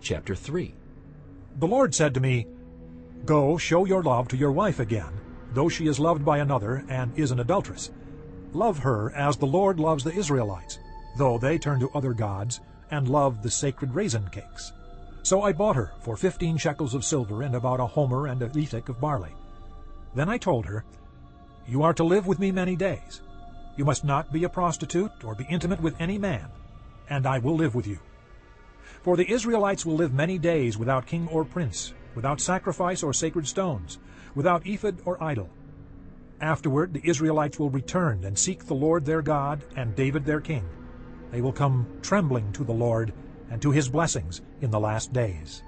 chapter 3. The Lord said to me, Go, show your love to your wife again, though she is loved by another and is an adulteress. Love her as the Lord loves the Israelites, though they turn to other gods and love the sacred raisin cakes. So I bought her for fifteen shekels of silver and about a homer and a lethek of barley. Then I told her, You are to live with me many days. You must not be a prostitute or be intimate with any man, and I will live with you. For the Israelites will live many days without king or prince, without sacrifice or sacred stones, without ephod or idol. Afterward the Israelites will return and seek the Lord their God and David their king. They will come trembling to the Lord and to his blessings in the last days.